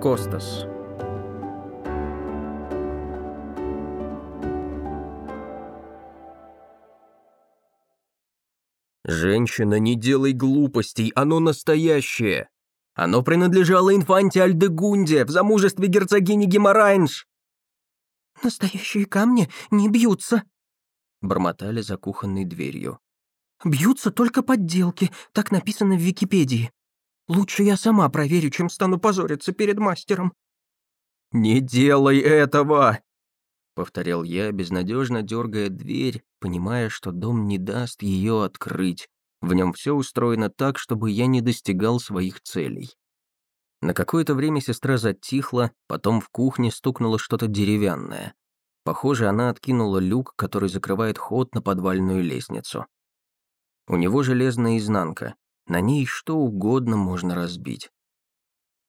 Костас. «Женщина, не делай глупостей, оно настоящее! Оно принадлежало инфанте Альдегунде в замужестве герцогини Геморайнш!» «Настоящие камни не бьются», — бормотали за кухонной дверью. «Бьются только подделки, так написано в Википедии. Лучше я сама проверю, чем стану позориться перед мастером». «Не делай этого!» Повторял я, безнадежно дергая дверь, понимая, что дом не даст ее открыть. В нем все устроено так, чтобы я не достигал своих целей. На какое-то время сестра затихла, потом в кухне стукнуло что-то деревянное. Похоже, она откинула люк, который закрывает ход на подвальную лестницу. У него железная изнанка, на ней что угодно можно разбить.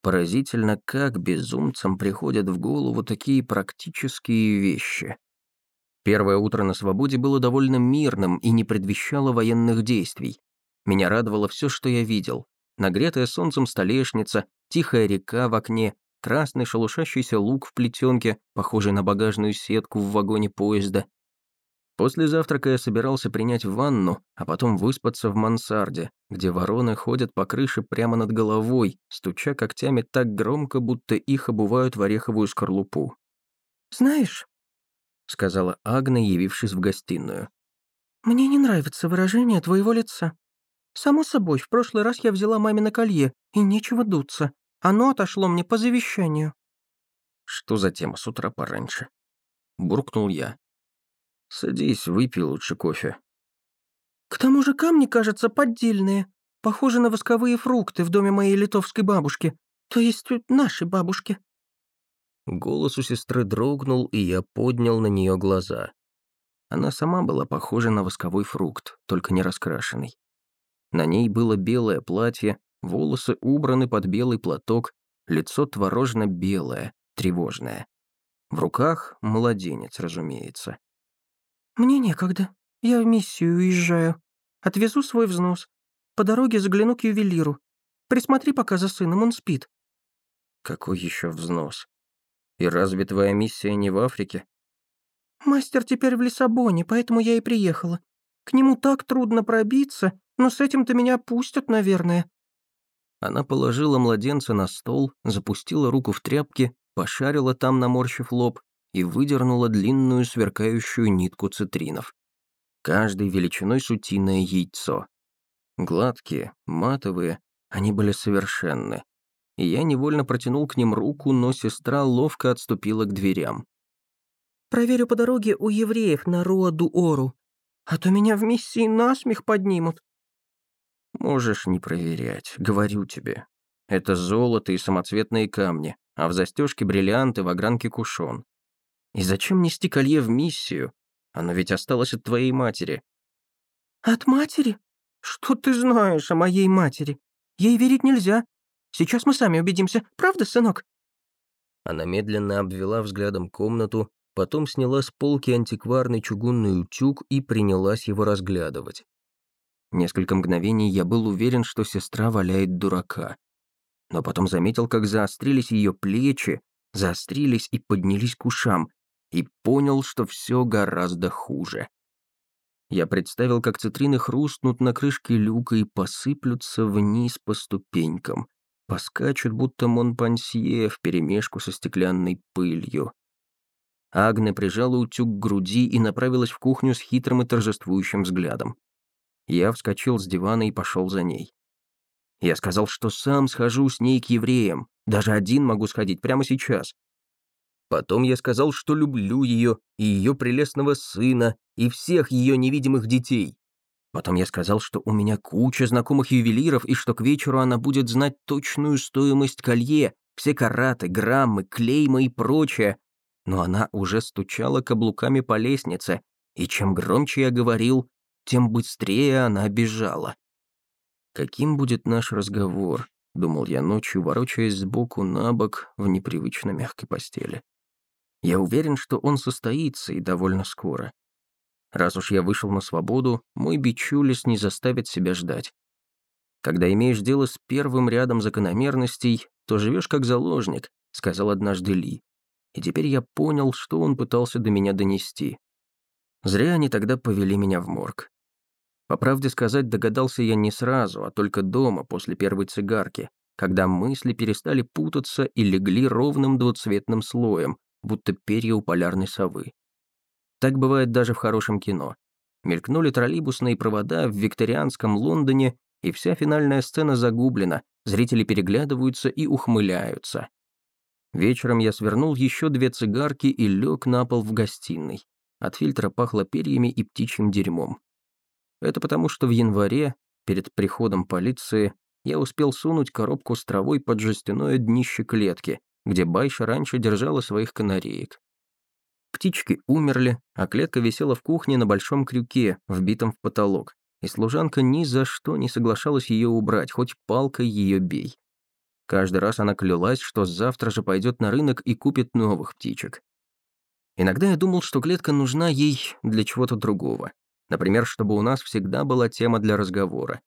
Поразительно, как безумцам приходят в голову такие практические вещи. Первое утро на свободе было довольно мирным и не предвещало военных действий. Меня радовало все, что я видел. Нагретая солнцем столешница, тихая река в окне, красный шелушащийся лук в плетенке, похожий на багажную сетку в вагоне поезда, После завтрака я собирался принять ванну, а потом выспаться в мансарде, где вороны ходят по крыше прямо над головой, стуча когтями так громко, будто их обувают в ореховую скорлупу. «Знаешь», — сказала Агна, явившись в гостиную, «мне не нравится выражение твоего лица. Само собой, в прошлый раз я взяла мамино колье, и нечего дуться. Оно отошло мне по завещанию». «Что за тема с утра пораньше?» Буркнул я. Садись, выпей лучше кофе. К тому же камни, кажется, поддельные. Похожи на восковые фрукты в доме моей литовской бабушки. То есть нашей бабушки. Голос у сестры дрогнул, и я поднял на нее глаза. Она сама была похожа на восковой фрукт, только не раскрашенный. На ней было белое платье, волосы убраны под белый платок, лицо творожно-белое, тревожное. В руках младенец, разумеется. «Мне некогда. Я в миссию уезжаю. Отвезу свой взнос. По дороге загляну к ювелиру. Присмотри пока за сыном, он спит». «Какой еще взнос? И разве твоя миссия не в Африке?» «Мастер теперь в Лиссабоне, поэтому я и приехала. К нему так трудно пробиться, но с этим-то меня пустят, наверное». Она положила младенца на стол, запустила руку в тряпки, пошарила там, наморщив лоб, и выдернула длинную сверкающую нитку цитринов. Каждой величиной с утиное яйцо. Гладкие, матовые, они были совершенны. И я невольно протянул к ним руку, но сестра ловко отступила к дверям. «Проверю по дороге у евреев на Руа-ду-Ору, а то меня в миссии насмех поднимут». «Можешь не проверять, говорю тебе. Это золото и самоцветные камни, а в застежке бриллианты в огранке кушон. И зачем нести колье в миссию? Оно ведь осталось от твоей матери». «От матери? Что ты знаешь о моей матери? Ей верить нельзя. Сейчас мы сами убедимся, правда, сынок?» Она медленно обвела взглядом комнату, потом сняла с полки антикварный чугунный утюг и принялась его разглядывать. Несколько мгновений я был уверен, что сестра валяет дурака. Но потом заметил, как заострились ее плечи, заострились и поднялись к ушам, и понял, что все гораздо хуже. Я представил, как цитрины хрустнут на крышке люка и посыплются вниз по ступенькам, поскачут, будто Монпансье вперемешку со стеклянной пылью. Агне прижала утюг к груди и направилась в кухню с хитрым и торжествующим взглядом. Я вскочил с дивана и пошел за ней. Я сказал, что сам схожу с ней к евреям, даже один могу сходить прямо сейчас, Потом я сказал, что люблю ее и ее прелестного сына, и всех ее невидимых детей. Потом я сказал, что у меня куча знакомых ювелиров, и что к вечеру она будет знать точную стоимость колье, все караты, граммы, клейма и прочее. Но она уже стучала каблуками по лестнице, и чем громче я говорил, тем быстрее она бежала. «Каким будет наш разговор?» — думал я ночью, ворочаясь сбоку на бок в непривычно мягкой постели. Я уверен, что он состоится и довольно скоро. Раз уж я вышел на свободу, мой бичулис не заставит себя ждать. Когда имеешь дело с первым рядом закономерностей, то живешь как заложник, сказал однажды Ли. И теперь я понял, что он пытался до меня донести. Зря они тогда повели меня в морг. По правде сказать, догадался я не сразу, а только дома, после первой цигарки, когда мысли перестали путаться и легли ровным двуцветным слоем, будто перья у полярной совы. Так бывает даже в хорошем кино. Мелькнули троллейбусные провода в викторианском Лондоне, и вся финальная сцена загублена, зрители переглядываются и ухмыляются. Вечером я свернул еще две цигарки и лег на пол в гостиной. От фильтра пахло перьями и птичьим дерьмом. Это потому, что в январе, перед приходом полиции, я успел сунуть коробку с травой под жестяное днище клетки, где Байша раньше держала своих канареек. Птички умерли, а клетка висела в кухне на большом крюке, вбитом в потолок, и служанка ни за что не соглашалась ее убрать, хоть палкой ее бей. Каждый раз она клялась, что завтра же пойдет на рынок и купит новых птичек. Иногда я думал, что клетка нужна ей для чего-то другого. Например, чтобы у нас всегда была тема для разговора.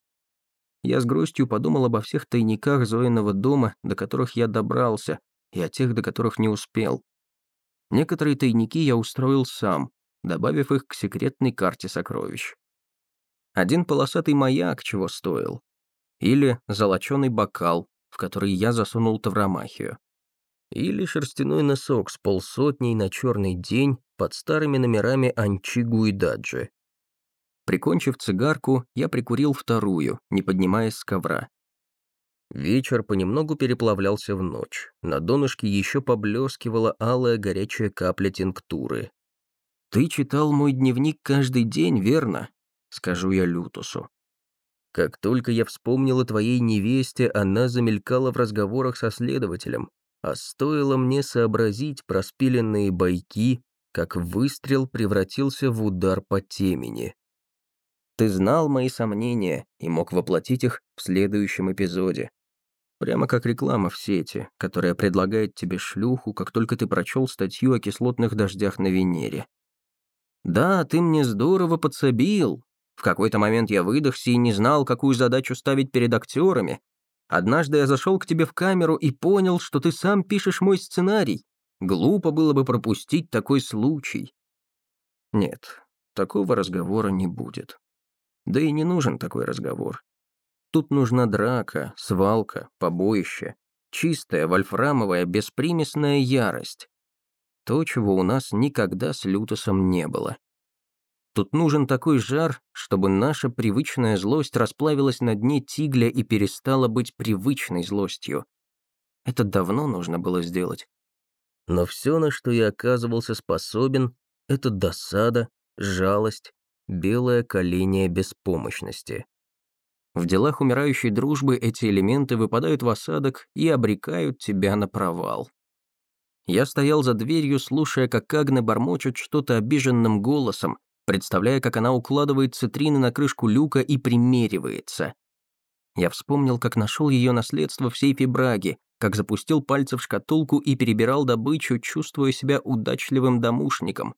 Я с грустью подумал обо всех тайниках Зоиного дома, до которых я добрался, и о тех, до которых не успел. Некоторые тайники я устроил сам, добавив их к секретной карте сокровищ. Один полосатый маяк чего стоил. Или золоченый бокал, в который я засунул тавромахию. Или шерстяной носок с полсотней на черный день под старыми номерами Анчигу и Даджи. Прикончив цигарку, я прикурил вторую, не поднимаясь с ковра. Вечер понемногу переплавлялся в ночь. На донышке еще поблескивала алая горячая капля тинктуры. «Ты читал мой дневник каждый день, верно?» — скажу я Лютусу. Как только я вспомнил о твоей невесте, она замелькала в разговорах со следователем, а стоило мне сообразить про спиленные бойки, как выстрел превратился в удар по темени. Ты знал мои сомнения и мог воплотить их в следующем эпизоде. Прямо как реклама в сети, которая предлагает тебе шлюху, как только ты прочел статью о кислотных дождях на Венере. Да, ты мне здорово подсобил. В какой-то момент я выдохся и не знал, какую задачу ставить перед актерами. Однажды я зашел к тебе в камеру и понял, что ты сам пишешь мой сценарий. Глупо было бы пропустить такой случай. Нет, такого разговора не будет. Да и не нужен такой разговор. Тут нужна драка, свалка, побоище, чистая, вольфрамовая, беспримесная ярость. То, чего у нас никогда с Лютосом не было. Тут нужен такой жар, чтобы наша привычная злость расплавилась на дне тигля и перестала быть привычной злостью. Это давно нужно было сделать. Но все, на что я оказывался способен, это досада, жалость, белое коление беспомощности. В делах умирающей дружбы эти элементы выпадают в осадок и обрекают тебя на провал. Я стоял за дверью, слушая, как Агне бормочет что-то обиженным голосом, представляя, как она укладывает цитрины на крышку люка и примеривается. Я вспомнил, как нашел ее наследство в сейфе Браги, как запустил пальцы в шкатулку и перебирал добычу, чувствуя себя удачливым домушником,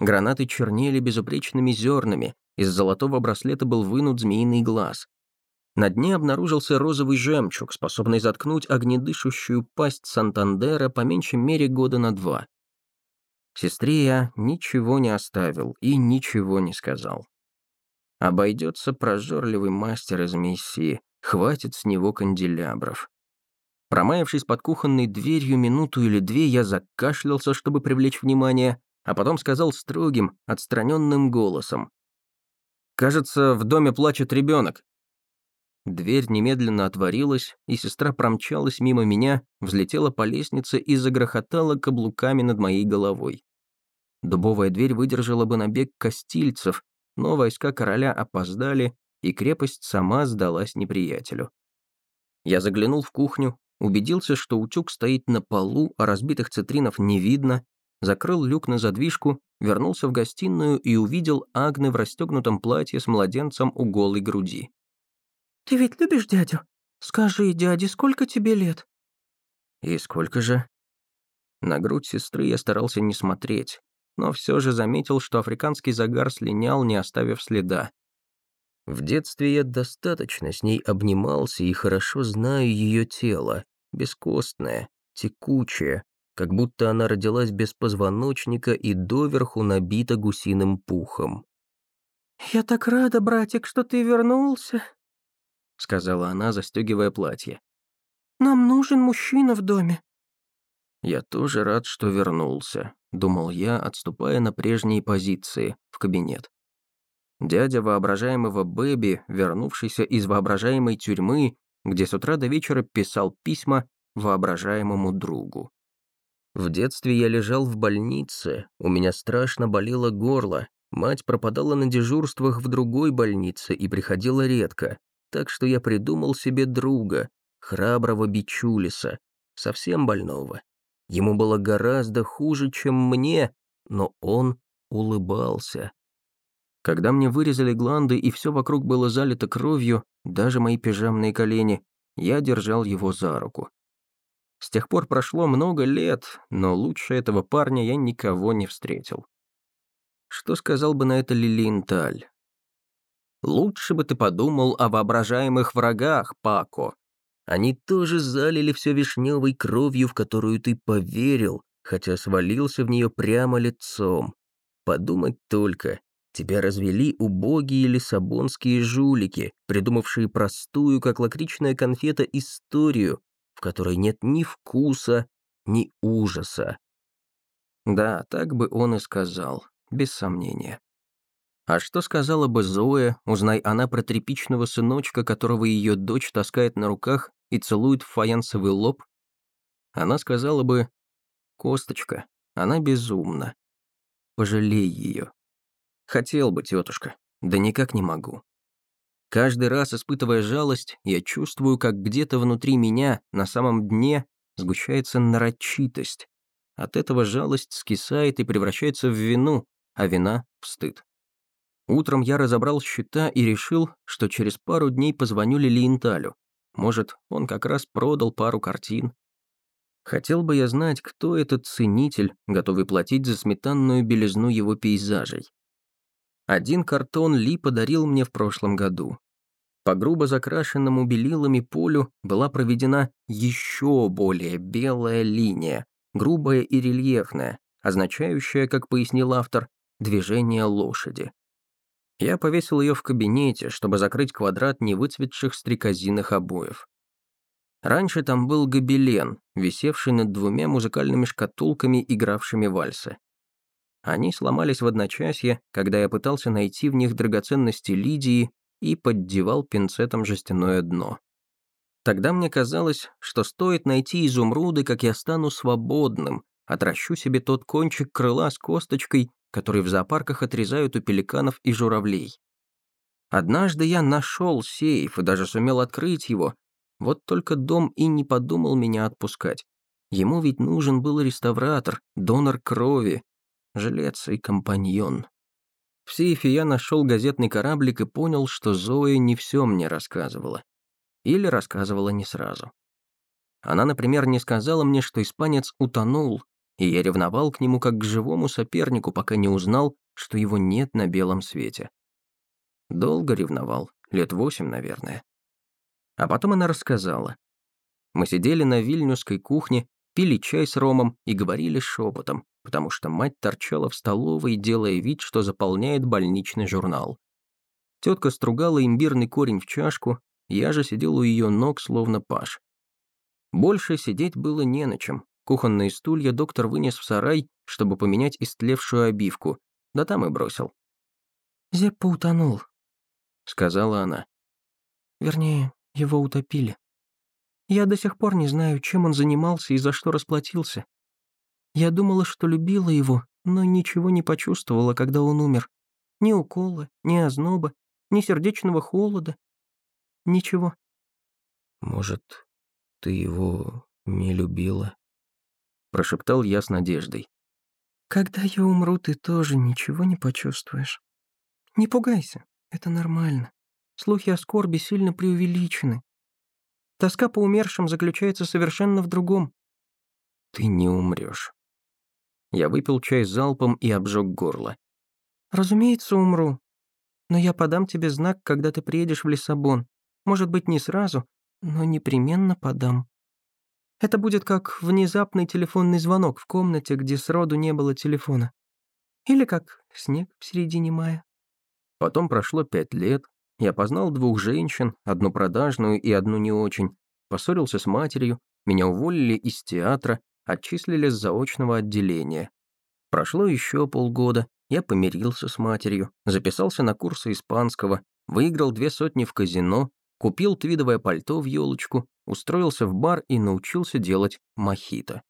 Гранаты чернели безупречными зернами, из золотого браслета был вынут змеиный глаз. На дне обнаружился розовый жемчуг, способный заткнуть огнедышущую пасть Сантандера по меньшей мере года на два. Сестре я ничего не оставил и ничего не сказал. Обойдется прожорливый мастер из миссии, хватит с него канделябров. Промаявшись под кухонной дверью минуту или две, я закашлялся, чтобы привлечь внимание, а потом сказал строгим, отстраненным голосом. «Кажется, в доме плачет ребенок». Дверь немедленно отворилась, и сестра промчалась мимо меня, взлетела по лестнице и загрохотала каблуками над моей головой. Дубовая дверь выдержала бы набег костильцев, но войска короля опоздали, и крепость сама сдалась неприятелю. Я заглянул в кухню, убедился, что утюг стоит на полу, а разбитых цитринов не видно, закрыл люк на задвижку, вернулся в гостиную и увидел Агны в расстегнутом платье с младенцем у голой груди. «Ты ведь любишь дядю? Скажи, дяде, сколько тебе лет?» «И сколько же?» На грудь сестры я старался не смотреть, но все же заметил, что африканский загар слинял, не оставив следа. В детстве я достаточно с ней обнимался и хорошо знаю ее тело, бескостное, текучая, как будто она родилась без позвоночника и доверху набита гусиным пухом. «Я так рада, братик, что ты вернулся», — сказала она, застегивая платье. «Нам нужен мужчина в доме». «Я тоже рад, что вернулся», — думал я, отступая на прежние позиции, в кабинет. Дядя воображаемого Бэби, вернувшийся из воображаемой тюрьмы, где с утра до вечера писал письма воображаемому другу. В детстве я лежал в больнице, у меня страшно болело горло, мать пропадала на дежурствах в другой больнице и приходила редко, так что я придумал себе друга, храброго Бичулиса, совсем больного. Ему было гораздо хуже, чем мне, но он улыбался. Когда мне вырезали гланды и все вокруг было залито кровью, даже мои пижамные колени, я держал его за руку. С тех пор прошло много лет, но лучше этого парня я никого не встретил. Что сказал бы на это Лилиенталь? Лучше бы ты подумал о воображаемых врагах, Пако. Они тоже залили все вишневой кровью, в которую ты поверил, хотя свалился в нее прямо лицом. Подумать только, тебя развели убогие лиссабонские жулики, придумавшие простую, как лакричная конфета, историю, в которой нет ни вкуса, ни ужаса. Да, так бы он и сказал, без сомнения. А что сказала бы Зоя, узнай она про тряпичного сыночка, которого ее дочь таскает на руках и целует в фаянсовый лоб? Она сказала бы, «Косточка, она безумна. Пожалей ее». Хотел бы, тетушка, да никак не могу. Каждый раз, испытывая жалость, я чувствую, как где-то внутри меня, на самом дне, сгущается нарочитость. От этого жалость скисает и превращается в вину, а вина — в стыд. Утром я разобрал счета и решил, что через пару дней позвоню Лилиенталю. Может, он как раз продал пару картин. Хотел бы я знать, кто этот ценитель, готовый платить за сметанную белизну его пейзажей. Один картон Ли подарил мне в прошлом году. По грубо закрашенному белилами полю была проведена еще более белая линия, грубая и рельефная, означающая, как пояснил автор, движение лошади. Я повесил ее в кабинете, чтобы закрыть квадрат невыцветших стрекозиных обоев. Раньше там был гобелен, висевший над двумя музыкальными шкатулками, игравшими вальсы. Они сломались в одночасье, когда я пытался найти в них драгоценности Лидии и поддевал пинцетом жестяное дно. Тогда мне казалось, что стоит найти изумруды, как я стану свободным, отращу себе тот кончик крыла с косточкой, который в зоопарках отрезают у пеликанов и журавлей. Однажды я нашел сейф и даже сумел открыть его, вот только дом и не подумал меня отпускать. Ему ведь нужен был реставратор, донор крови, жилец и компаньон. В сейфе я нашел газетный кораблик и понял, что Зоя не все мне рассказывала. Или рассказывала не сразу. Она, например, не сказала мне, что испанец утонул, и я ревновал к нему как к живому сопернику, пока не узнал, что его нет на белом свете. Долго ревновал, лет восемь, наверное. А потом она рассказала. Мы сидели на вильнюсской кухне, пили чай с ромом и говорили шепотом, потому что мать торчала в столовой, делая вид, что заполняет больничный журнал. Тетка стругала имбирный корень в чашку, я же сидел у ее ног, словно паш. Больше сидеть было не на чем. Кухонные стулья доктор вынес в сарай, чтобы поменять истлевшую обивку, да там и бросил. «Зеппа утонул», — сказала она. «Вернее, его утопили. Я до сих пор не знаю, чем он занимался и за что расплатился. Я думала, что любила его, но ничего не почувствовала, когда он умер. Ни укола, ни озноба, ни сердечного холода. Ничего. «Может, ты его не любила?» Прошептал я с надеждой. «Когда я умру, ты тоже ничего не почувствуешь. Не пугайся, это нормально. Слухи о скорби сильно преувеличены. Тоска по умершим заключается совершенно в другом. Ты не умрешь. Я выпил чай залпом и обжег горло. «Разумеется, умру. Но я подам тебе знак, когда ты приедешь в Лиссабон. Может быть, не сразу, но непременно подам». Это будет как внезапный телефонный звонок в комнате, где сроду не было телефона. Или как снег в середине мая. Потом прошло пять лет. Я познал двух женщин, одну продажную и одну не очень. Поссорился с матерью, меня уволили из театра, отчислили с заочного отделения. Прошло еще полгода, я помирился с матерью, записался на курсы испанского, выиграл две сотни в казино, купил твидовое пальто в елочку, устроился в бар и научился делать мохито.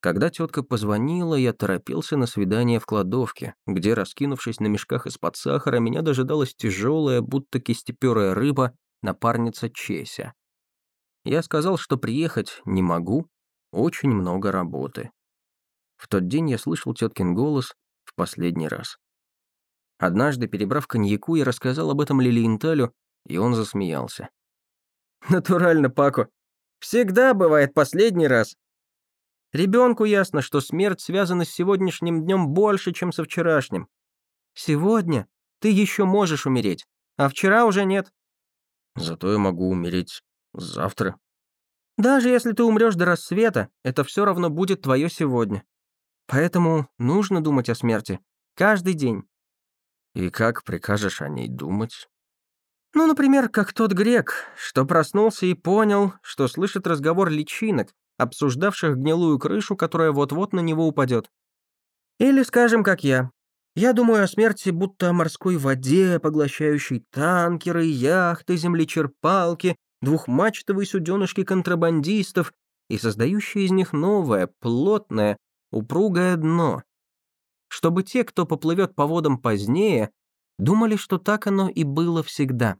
Когда тетка позвонила, я торопился на свидание в кладовке, где, раскинувшись на мешках из-под сахара, меня дожидалась тяжелая, будто кистеперая рыба, напарница Чеся. Я сказал, что приехать не могу, очень много работы. В тот день я слышал теткин голос в последний раз. Однажды, перебрав коньяку, я рассказал об этом Лилиенталю, и он засмеялся. «Натурально, Пако. Всегда бывает последний раз. Ребенку ясно, что смерть связана с сегодняшним днем больше, чем со вчерашним. Сегодня ты еще можешь умереть, а вчера уже нет. Зато я могу умереть завтра. Даже если ты умрешь до рассвета, это все равно будет твое сегодня. Поэтому нужно думать о смерти. Каждый день. И как прикажешь о ней думать? Ну, например, как тот грек, что проснулся и понял, что слышит разговор личинок, обсуждавших гнилую крышу, которая вот-вот на него упадет. Или, скажем, как я. Я думаю о смерти будто о морской воде, поглощающей танкеры, яхты, землечерпалки, двухмачтовые суденышки контрабандистов и создающие из них новое, плотное, упругое дно. Чтобы те, кто поплывет по водам позднее, думали, что так оно и было всегда.